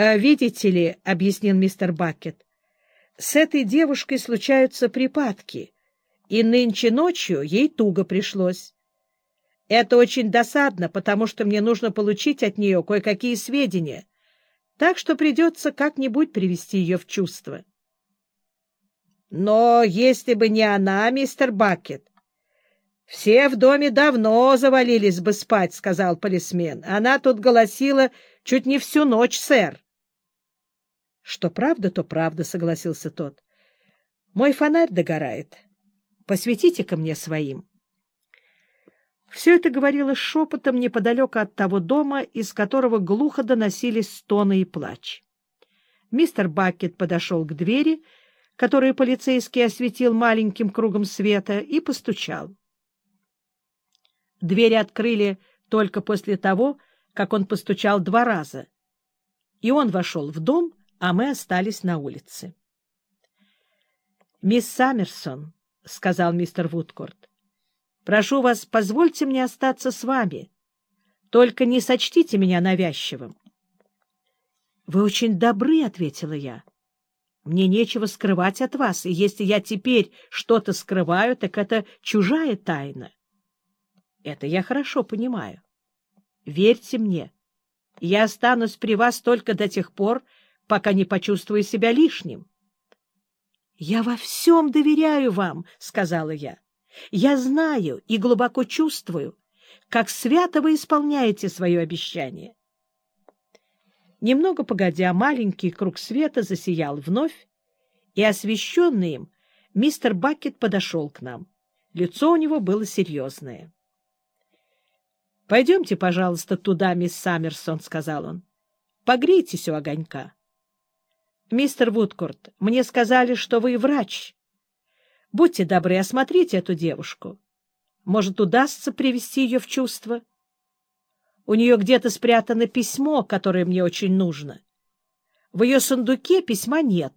«Э, «Видите ли, — объяснил мистер Бакет, — с этой девушкой случаются припадки, и нынче ночью ей туго пришлось. Это очень досадно, потому что мне нужно получить от нее кое-какие сведения, так что придется как-нибудь привести ее в чувство». «Но если бы не она, мистер Бакет, все в доме давно завалились бы спать», — сказал полисмен. «Она тут голосила чуть не всю ночь, сэр». «Что правда, то правда», — согласился тот. «Мой фонарь догорает. Посветите-ка мне своим». Все это говорило шепотом неподалеку от того дома, из которого глухо доносились стоны и плач. Мистер Бакет подошел к двери, которую полицейский осветил маленьким кругом света, и постучал. Двери открыли только после того, как он постучал два раза. И он вошел в дом, а мы остались на улице. — Мисс Саммерсон, — сказал мистер Вудкорт, — прошу вас, позвольте мне остаться с вами. Только не сочтите меня навязчивым. — Вы очень добры, — ответила я. — Мне нечего скрывать от вас, и если я теперь что-то скрываю, так это чужая тайна. Это я хорошо понимаю. Верьте мне, я останусь при вас только до тех пор, пока не почувствую себя лишним. — Я во всем доверяю вам, — сказала я. — Я знаю и глубоко чувствую, как свято вы исполняете свое обещание. Немного погодя, маленький круг света засиял вновь, и, освещенный им, мистер Бакет подошел к нам. Лицо у него было серьезное. — Пойдемте, пожалуйста, туда, мисс Саммерсон, — сказал он. — Погрейтесь у огонька. — Мистер Вудкорт, мне сказали, что вы врач. Будьте добры, осмотрите эту девушку. Может, удастся привести ее в чувство? У нее где-то спрятано письмо, которое мне очень нужно. В ее сундуке письма нет.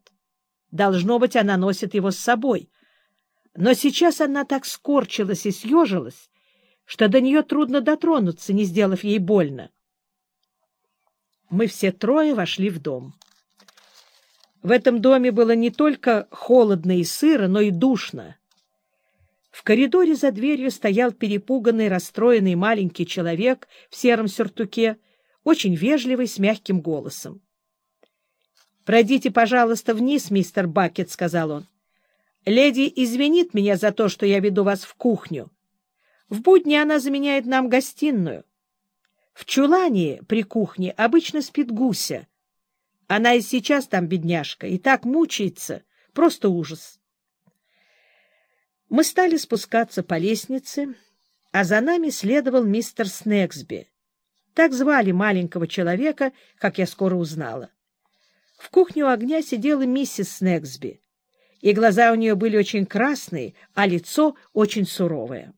Должно быть, она носит его с собой. Но сейчас она так скорчилась и съежилась, что до нее трудно дотронуться, не сделав ей больно. Мы все трое вошли в дом. В этом доме было не только холодно и сыро, но и душно. В коридоре за дверью стоял перепуганный, расстроенный маленький человек в сером сюртуке, очень вежливый, с мягким голосом. — Пройдите, пожалуйста, вниз, мистер Бакет, — сказал он. — Леди извинит меня за то, что я веду вас в кухню. В будни она заменяет нам гостиную. В чулане при кухне обычно спит гуся. Она и сейчас там, бедняжка, и так мучается. Просто ужас. Мы стали спускаться по лестнице, а за нами следовал мистер Снегсби. Так звали маленького человека, как я скоро узнала. В кухне у огня сидела миссис Снегсби, и глаза у нее были очень красные, а лицо очень суровое.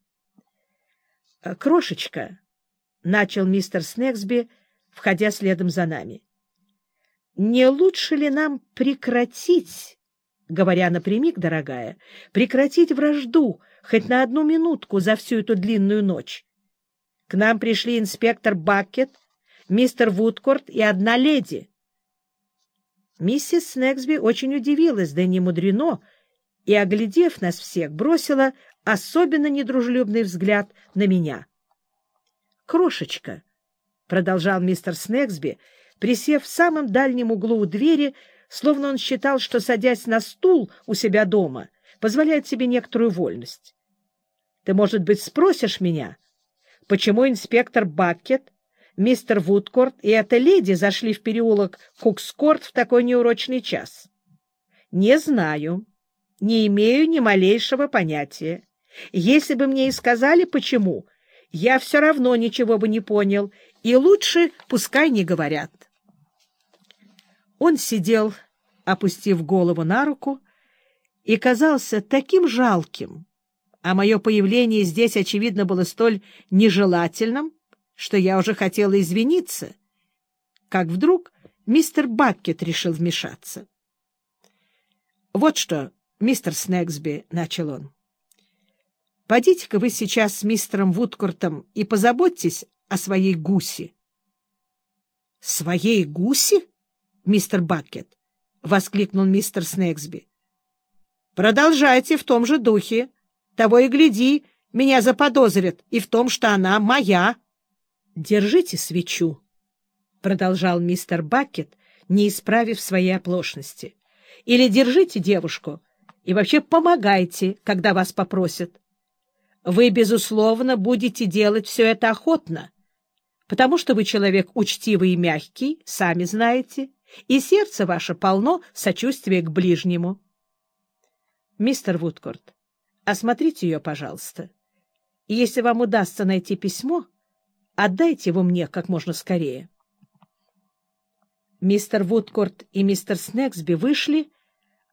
Крошечка, — начал мистер Снегсби, входя следом за нами, — не лучше ли нам прекратить, говоря напрямик, дорогая, прекратить вражду хоть на одну минутку за всю эту длинную ночь? К нам пришли инспектор Бакет, мистер Вудкорт и одна леди. Миссис Снегсби очень удивилась, да не мудрено, и, оглядев нас всех, бросила особенно недружелюбный взгляд на меня. «Крошечка», — продолжал мистер Снегсби, присев в самом дальнем углу у двери, словно он считал, что, садясь на стул у себя дома, позволяет себе некоторую вольность. «Ты, может быть, спросишь меня, почему инспектор Баккет, мистер Вудкорт и эта леди зашли в переулок Кукскорт в такой неурочный час?» «Не знаю, не имею ни малейшего понятия. Если бы мне и сказали, почему, я все равно ничего бы не понял, и лучше пускай не говорят. Он сидел, опустив голову на руку, и казался таким жалким, а мое появление здесь, очевидно, было столь нежелательным, что я уже хотела извиниться, как вдруг мистер Баккет решил вмешаться. — Вот что, мистер Снегсби, — начал он, Пойдите-ка вы сейчас с мистером Вудкортом и позаботьтесь о своей гусе. — Своей гусе? мистер Баккет! — воскликнул мистер Снегсби. — Продолжайте в том же духе. Того и гляди, меня заподозрят и в том, что она моя. — Держите свечу, — продолжал мистер Баккет, не исправив своей оплошности. — Или держите девушку и вообще помогайте, когда вас попросят. Вы, безусловно, будете делать все это охотно, потому что вы человек учтивый и мягкий, сами знаете, и сердце ваше полно сочувствия к ближнему. Мистер Вудкорт, осмотрите ее, пожалуйста. Если вам удастся найти письмо, отдайте его мне как можно скорее. Мистер Вудкорт и мистер Снегсби вышли,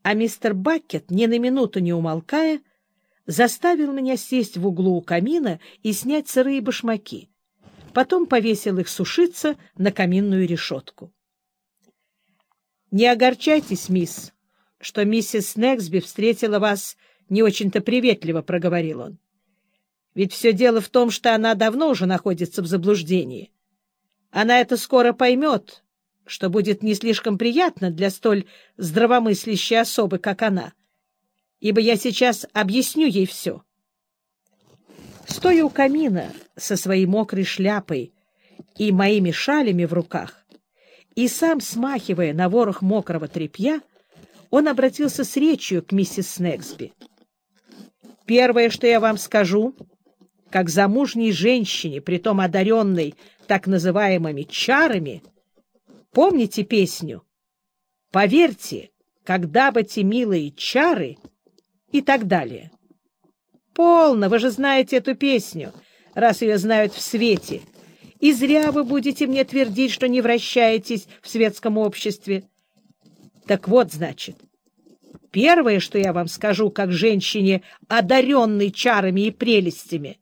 а мистер Баккет, ни на минуту не умолкая, заставил меня сесть в углу у камина и снять сырые башмаки. Потом повесил их сушиться на каминную решетку. — Не огорчайтесь, мисс, что миссис Снегсби встретила вас не очень-то приветливо, — проговорил он. — Ведь все дело в том, что она давно уже находится в заблуждении. Она это скоро поймет, что будет не слишком приятно для столь здравомыслящей особы, как она, ибо я сейчас объясню ей все. Стоя у камина со своей мокрой шляпой и моими шалями в руках, и сам смахивая на ворох мокрого тряпья, он обратился с речью к миссис Снегсби. «Первое, что я вам скажу, как замужней женщине, притом одаренной так называемыми чарами, помните песню «Поверьте, когда бы те милые чары» и так далее. Полно, вы же знаете эту песню, раз ее знают в свете. И зря вы будете мне твердить, что не вращаетесь в светском обществе. Так вот, значит, первое, что я вам скажу, как женщине, одаренной чарами и прелестями,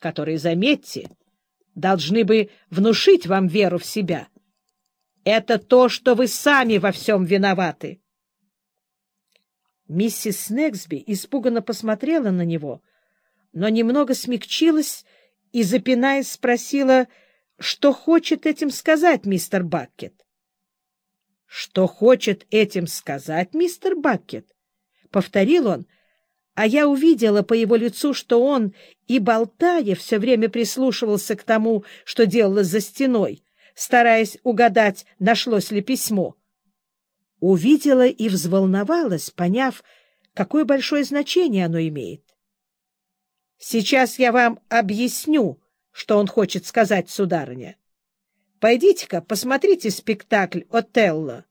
которые, заметьте, должны бы внушить вам веру в себя, это то, что вы сами во всем виноваты. Миссис Снегсби испуганно посмотрела на него, но немного смягчилась и, запинаясь, спросила — что хочет этим сказать мистер Баккет? — Что хочет этим сказать мистер Баккет? — повторил он, а я увидела по его лицу, что он, и болтая, все время прислушивался к тому, что делалось за стеной, стараясь угадать, нашлось ли письмо. Увидела и взволновалась, поняв, какое большое значение оно имеет. — Сейчас я вам объясню, что он хочет сказать, сударыня. Пойдите-ка, посмотрите спектакль «Отелло».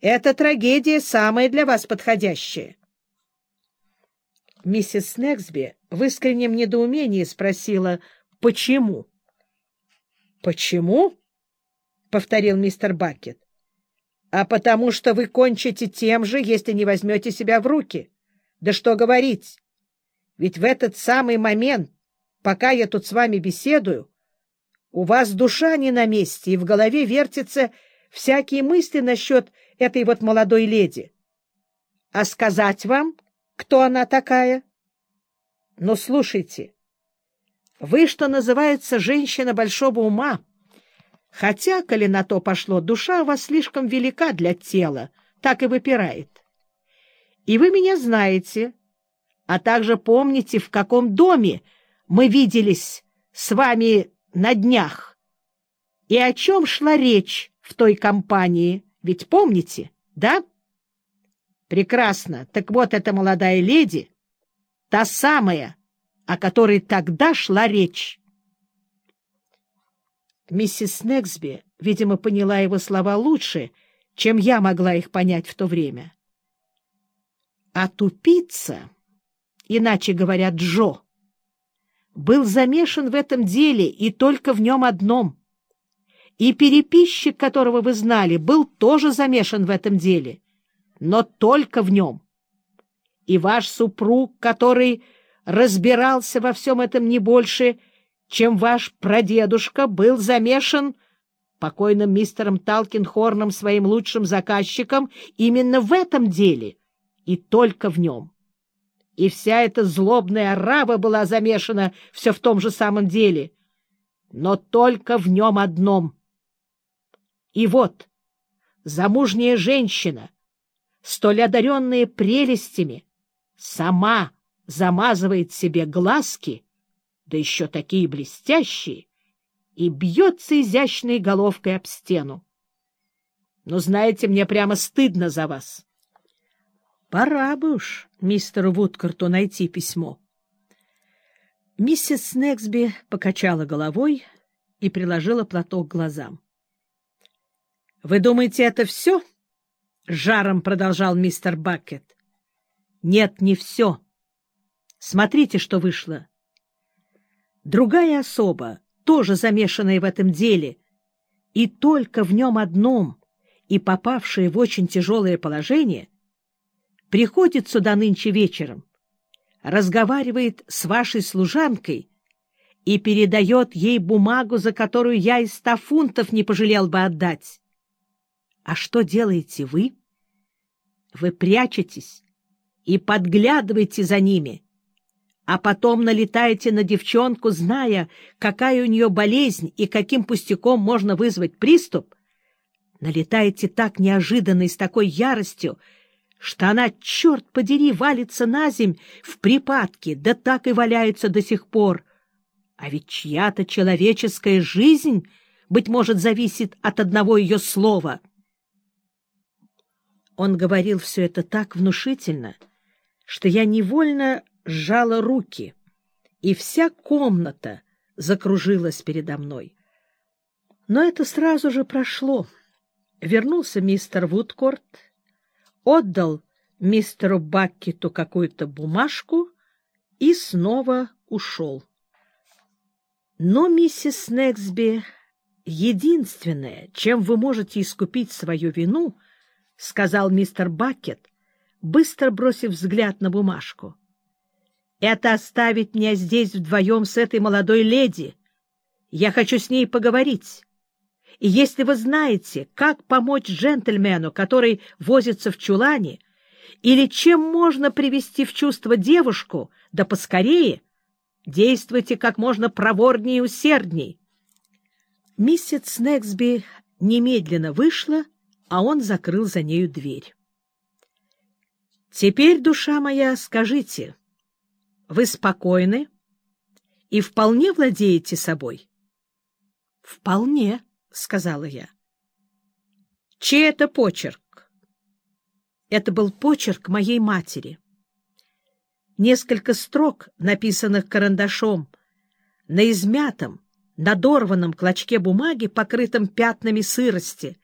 Эта трагедия самая для вас подходящая. Миссис Снегсби в искреннем недоумении спросила, почему. «Почему?» — повторил мистер Бакет. «А потому что вы кончите тем же, если не возьмете себя в руки. Да что говорить! Ведь в этот самый момент пока я тут с вами беседую, у вас душа не на месте, и в голове вертятся всякие мысли насчет этой вот молодой леди. А сказать вам, кто она такая? Но слушайте, вы, что называется, женщина большого ума, хотя, коли на то пошло, душа у вас слишком велика для тела, так и выпирает. И вы меня знаете, а также помните, в каком доме мы виделись с вами на днях. И о чем шла речь в той компании, ведь помните, да? Прекрасно. Так вот, эта молодая леди, та самая, о которой тогда шла речь. Миссис Снегсби, видимо, поняла его слова лучше, чем я могла их понять в то время. А тупица, иначе говоря, Джо, был замешан в этом деле и только в нем одном. И переписчик, которого вы знали, был тоже замешан в этом деле, но только в нем. И ваш супруг, который разбирался во всем этом не больше, чем ваш прадедушка, был замешан покойным мистером Талкинхорном, своим лучшим заказчиком, именно в этом деле и только в нем и вся эта злобная арава была замешана все в том же самом деле, но только в нем одном. И вот, замужняя женщина, столь одаренная прелестями, сама замазывает себе глазки, да еще такие блестящие, и бьется изящной головкой об стену. Но, знаете, мне прямо стыдно за вас. Пора бы уж мистеру Вудкарту найти письмо. Миссис Снегсби покачала головой и приложила платок к глазам. — Вы думаете, это все? — жаром продолжал мистер Бакет. — Нет, не все. Смотрите, что вышло. Другая особа, тоже замешанная в этом деле, и только в нем одном, и попавшая в очень тяжелое положение — приходит сюда нынче вечером, разговаривает с вашей служанкой и передает ей бумагу, за которую я и ста фунтов не пожалел бы отдать. А что делаете вы? Вы прячетесь и подглядываете за ними, а потом налетаете на девчонку, зная, какая у нее болезнь и каким пустяком можно вызвать приступ, налетаете так неожиданно и с такой яростью, что она, черт подери, валится на земь в припадке, да так и валяется до сих пор. А ведь чья-то человеческая жизнь, быть может, зависит от одного ее слова. Он говорил все это так внушительно, что я невольно сжала руки, и вся комната закружилась передо мной. Но это сразу же прошло. Вернулся мистер Вудкорт отдал мистеру Баккету какую-то бумажку и снова ушел. Но, миссис Снегсби, единственное, чем вы можете искупить свою вину, — сказал мистер Баккет, быстро бросив взгляд на бумажку, — это оставить меня здесь вдвоем с этой молодой леди. Я хочу с ней поговорить. И если вы знаете, как помочь джентльмену, который возится в чулане, или чем можно привести в чувство девушку, да поскорее, действуйте как можно проворнее и усердней. Миссис Снегсби немедленно вышла, а он закрыл за нею дверь. «Теперь, душа моя, скажите, вы спокойны и вполне владеете собой?» «Вполне», — сказала я. — Чей это почерк? Это был почерк моей матери. Несколько строк, написанных карандашом, на измятом, надорванном клочке бумаги, покрытом пятнами сырости,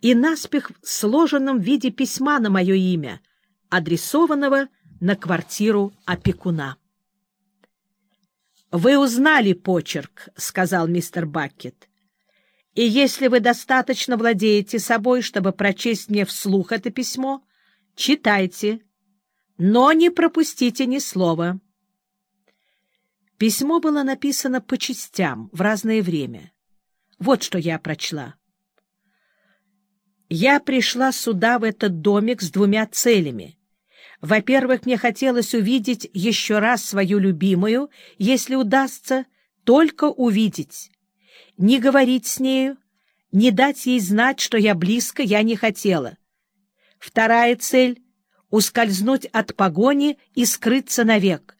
и наспех сложенном в виде письма на мое имя, адресованного на квартиру опекуна. «Вы узнали почерк», — сказал мистер Баккет. И если вы достаточно владеете собой, чтобы прочесть мне вслух это письмо, читайте, но не пропустите ни слова. Письмо было написано по частям в разное время. Вот что я прочла. Я пришла сюда, в этот домик, с двумя целями. Во-первых, мне хотелось увидеть еще раз свою любимую, если удастся, только увидеть не говорить с нею, не дать ей знать, что я близко, я не хотела. Вторая цель — ускользнуть от погони и скрыться навек.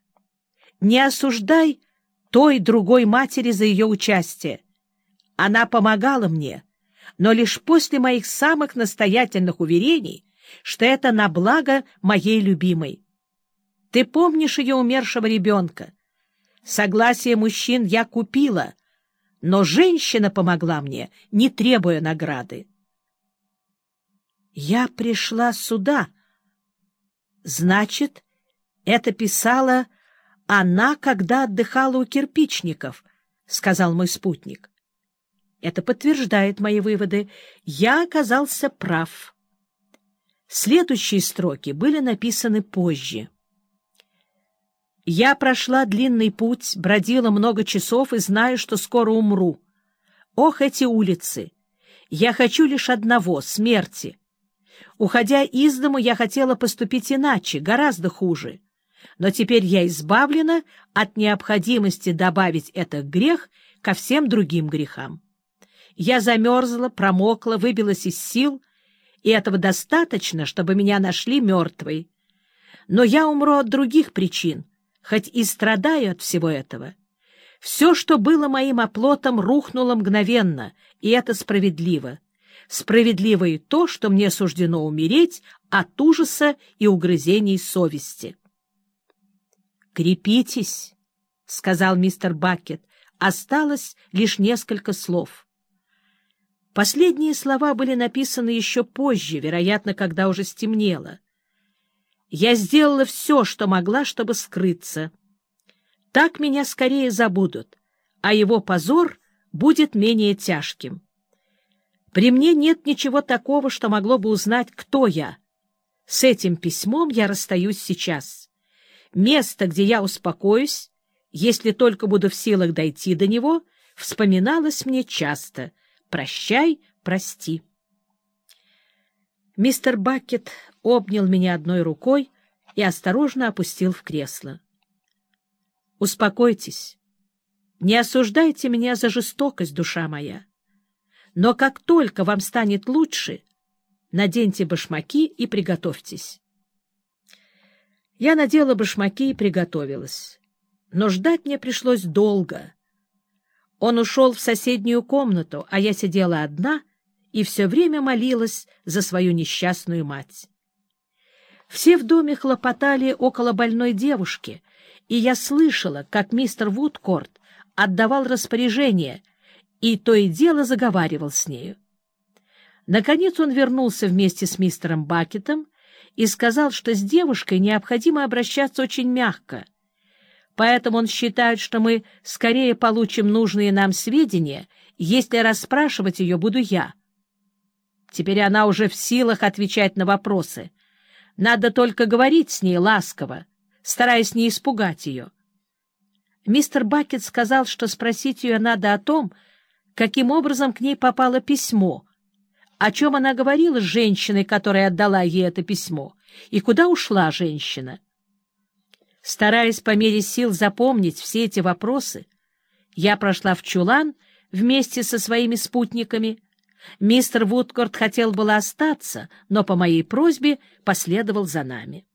Не осуждай той другой матери за ее участие. Она помогала мне, но лишь после моих самых настоятельных уверений, что это на благо моей любимой. Ты помнишь ее умершего ребенка? Согласие мужчин я купила — но женщина помогла мне, не требуя награды. Я пришла сюда. Значит, это писала она, когда отдыхала у кирпичников, — сказал мой спутник. Это подтверждает мои выводы. Я оказался прав. Следующие строки были написаны позже. Я прошла длинный путь, бродила много часов и знаю, что скоро умру. Ох, эти улицы! Я хочу лишь одного — смерти. Уходя из дому, я хотела поступить иначе, гораздо хуже. Но теперь я избавлена от необходимости добавить этот грех ко всем другим грехам. Я замерзла, промокла, выбилась из сил и этого достаточно, чтобы меня нашли мертвой. Но я умру от других причин, хоть и страдаю от всего этого. Все, что было моим оплотом, рухнуло мгновенно, и это справедливо. Справедливо и то, что мне суждено умереть от ужаса и угрызений совести. «Крепитесь», — сказал мистер Бакет, — осталось лишь несколько слов. Последние слова были написаны еще позже, вероятно, когда уже стемнело. Я сделала все, что могла, чтобы скрыться. Так меня скорее забудут, а его позор будет менее тяжким. При мне нет ничего такого, что могло бы узнать, кто я. С этим письмом я расстаюсь сейчас. Место, где я успокоюсь, если только буду в силах дойти до него, вспоминалось мне часто — Прощай, прости. Мистер Бакет обнял меня одной рукой и осторожно опустил в кресло. «Успокойтесь. Не осуждайте меня за жестокость, душа моя. Но как только вам станет лучше, наденьте башмаки и приготовьтесь». Я надела башмаки и приготовилась. Но ждать мне пришлось долго — он ушел в соседнюю комнату, а я сидела одна и все время молилась за свою несчастную мать. Все в доме хлопотали около больной девушки, и я слышала, как мистер Вудкорт отдавал распоряжение и то и дело заговаривал с нею. Наконец он вернулся вместе с мистером Бакетом и сказал, что с девушкой необходимо обращаться очень мягко — Поэтому он считает, что мы скорее получим нужные нам сведения, если расспрашивать ее буду я. Теперь она уже в силах отвечать на вопросы. Надо только говорить с ней ласково, стараясь не испугать ее. Мистер Бакет сказал, что спросить ее надо о том, каким образом к ней попало письмо, о чем она говорила с женщиной, которая отдала ей это письмо, и куда ушла женщина. Стараясь по мере сил запомнить все эти вопросы, я прошла в чулан вместе со своими спутниками. Мистер Вудкорт хотел было остаться, но по моей просьбе последовал за нами.